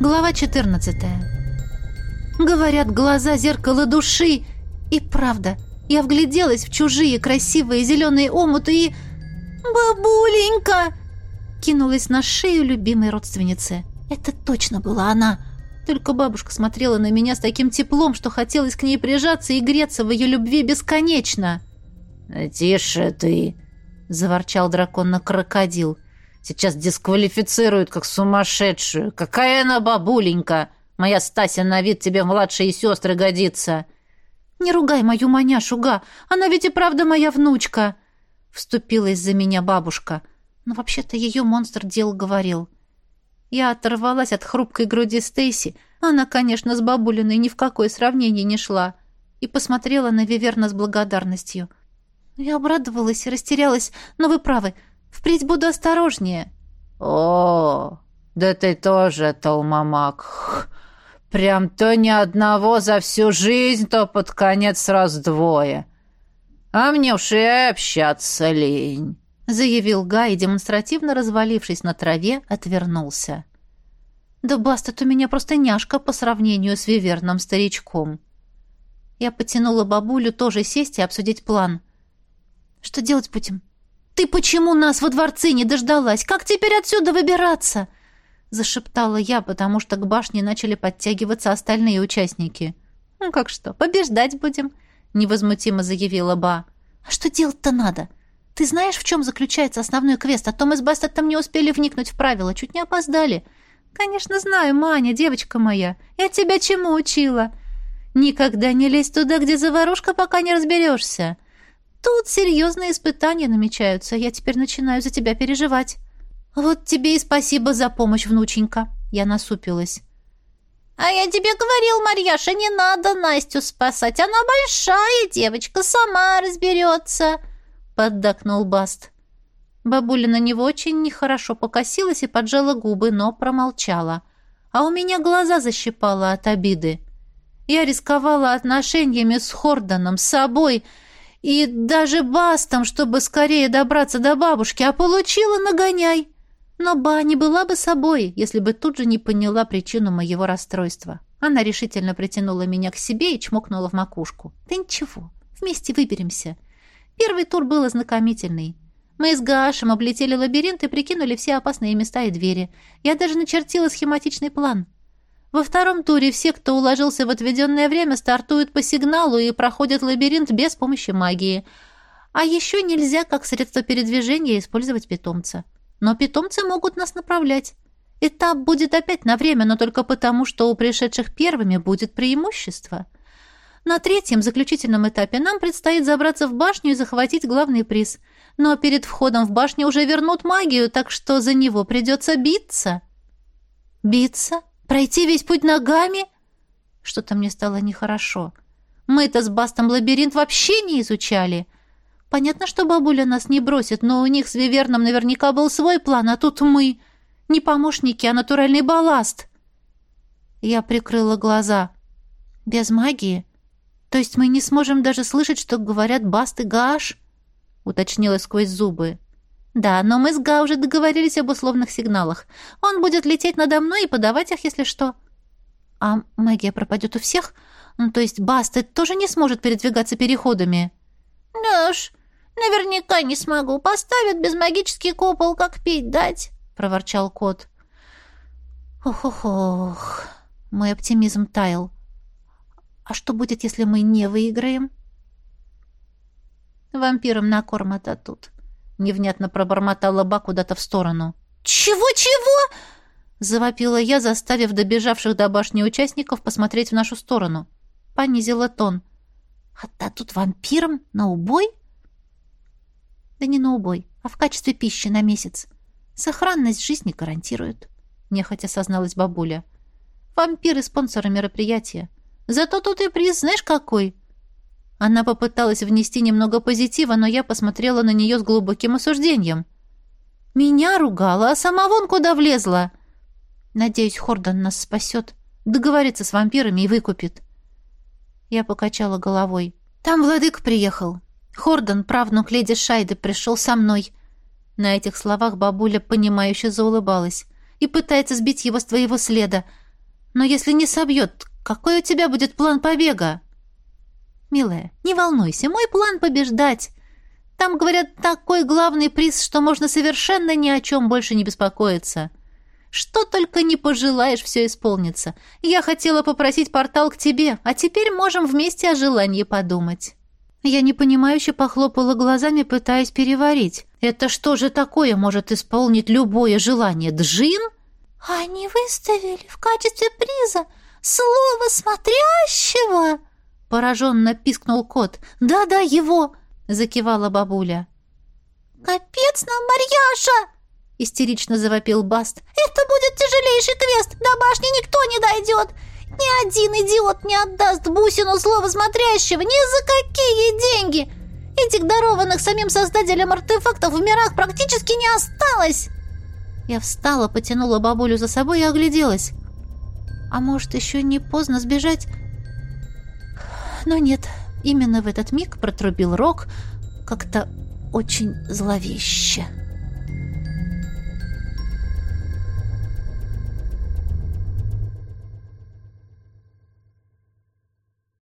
Глава 14. Говорят, глаза зеркало души. И правда, я вгляделась в чужие красивые зеленые омуты и... «Бабуленька!» Кинулась на шею любимой родственницы. Это точно была она. Только бабушка смотрела на меня с таким теплом, что хотелось к ней прижаться и греться в ее любви бесконечно. «Тише ты!» — заворчал дракон на крокодил. Сейчас дисквалифицируют как сумасшедшую. Какая она бабуленька! Моя Стася на вид тебе младшие сестры годится!» «Не ругай мою маняшу, Га! Она ведь и правда моя внучка!» Вступилась за меня бабушка. Но вообще-то ее монстр дел говорил. Я оторвалась от хрупкой груди Стейси. Она, конечно, с бабулиной ни в какое сравнение не шла. И посмотрела на Виверна с благодарностью. Я обрадовалась и растерялась. Но вы правы, Впредь буду осторожнее. О, да ты тоже толмамак. Прям то ни одного за всю жизнь, то под конец сразу двое. А мне уж и общаться лень, заявил Гай, демонстративно развалившись на траве, отвернулся. Да Бастет у меня просто няшка по сравнению с виверным старичком. Я потянула бабулю тоже сесть и обсудить план. Что делать будем? «Ты почему нас во дворце не дождалась? Как теперь отсюда выбираться?» Зашептала я, потому что к башне начали подтягиваться остальные участники. «Ну как что, побеждать будем?» Невозмутимо заявила Ба. «А что делать-то надо? Ты знаешь, в чем заключается основной квест? А то мы с Бастетом не успели вникнуть в правила, чуть не опоздали». «Конечно знаю, Маня, девочка моя. Я тебя чему учила?» «Никогда не лезь туда, где заварушка, пока не разберешься». Тут серьезные испытания намечаются. Я теперь начинаю за тебя переживать. Вот тебе и спасибо за помощь, внученька. Я насупилась. А я тебе говорил, Марьяша, не надо Настю спасать. Она большая девочка, сама разберется. Поддакнул Баст. Бабуля на него очень нехорошо покосилась и поджала губы, но промолчала. А у меня глаза защипало от обиды. Я рисковала отношениями с Хордоном, с собой, и даже бастом, чтобы скорее добраться до бабушки, а получила нагоняй. Но Ба не была бы собой, если бы тут же не поняла причину моего расстройства. Она решительно притянула меня к себе и чмокнула в макушку. «Да ничего, вместе выберемся». Первый тур был ознакомительный. Мы с Гаашем облетели лабиринт и прикинули все опасные места и двери. Я даже начертила схематичный план — во втором туре все, кто уложился в отведенное время, стартуют по сигналу и проходят лабиринт без помощи магии. А еще нельзя как средство передвижения использовать питомца. Но питомцы могут нас направлять. Этап будет опять на время, но только потому, что у пришедших первыми будет преимущество. На третьем, заключительном этапе, нам предстоит забраться в башню и захватить главный приз. Но перед входом в башню уже вернут магию, так что за него придется биться. Биться? Пройти весь путь ногами? Что-то мне стало нехорошо. Мы-то с Бастом лабиринт вообще не изучали. Понятно, что бабуля нас не бросит, но у них с Виверном наверняка был свой план, а тут мы. Не помощники, а натуральный балласт. Я прикрыла глаза. Без магии? То есть мы не сможем даже слышать, что говорят Баст и Гаш? Уточнила сквозь зубы. «Да, но мы с Га уже договорились об условных сигналах. Он будет лететь надо мной и подавать их, если что». «А магия пропадет у всех? Ну, то есть Бастет тоже не сможет передвигаться переходами?» «Да уж, наверняка не смогу. Поставят без магический купол, как пить дать», — проворчал кот. «Ох-ох-ох...» Мой оптимизм таял. «А что будет, если мы не выиграем?» «Вампирам на корм тут», Невнятно пробормотала Ба куда-то в сторону. «Чего-чего?» Завопила я, заставив добежавших до башни участников посмотреть в нашу сторону. Понизила тон. «Отдадут вампирам на убой?» «Да не на убой, а в качестве пищи на месяц. Сохранность жизни гарантируют», — нехотя созналась бабуля. «Вампиры — спонсоры мероприятия. Зато тут и приз, знаешь, какой?» Она попыталась внести немного позитива, но я посмотрела на нее с глубоким осуждением. «Меня ругала, а сама вон куда влезла!» «Надеюсь, Хордон нас спасет, договорится с вампирами и выкупит». Я покачала головой. «Там владык приехал. Хордон, правнук леди Шайды, пришел со мной». На этих словах бабуля, понимающе заулыбалась. «И пытается сбить его с твоего следа. Но если не собьет, какой у тебя будет план побега? Милая, не волнуйся, мой план побеждать. Там, говорят, такой главный приз, что можно совершенно ни о чем больше не беспокоиться. Что только не пожелаешь, все исполнится. Я хотела попросить портал к тебе, а теперь можем вместе о желании подумать». Я непонимающе похлопала глазами, пытаясь переварить. «Это что же такое может исполнить любое желание? Джин?» «Они выставили в качестве приза слово смотрящего!» Пораженно пискнул кот. «Да-да, его!» — закивала бабуля. «Капец нам, Марьяша!» — истерично завопил Баст. «Это будет тяжелейший квест! До башни никто не дойдет! Ни один идиот не отдаст бусину слова смотрящего ни за какие деньги! Этих дарованных самим создателем артефактов в мирах практически не осталось!» Я встала, потянула бабулю за собой и огляделась. «А может, еще не поздно сбежать?» Но нет, именно в этот миг протрубил рог как-то очень зловеще.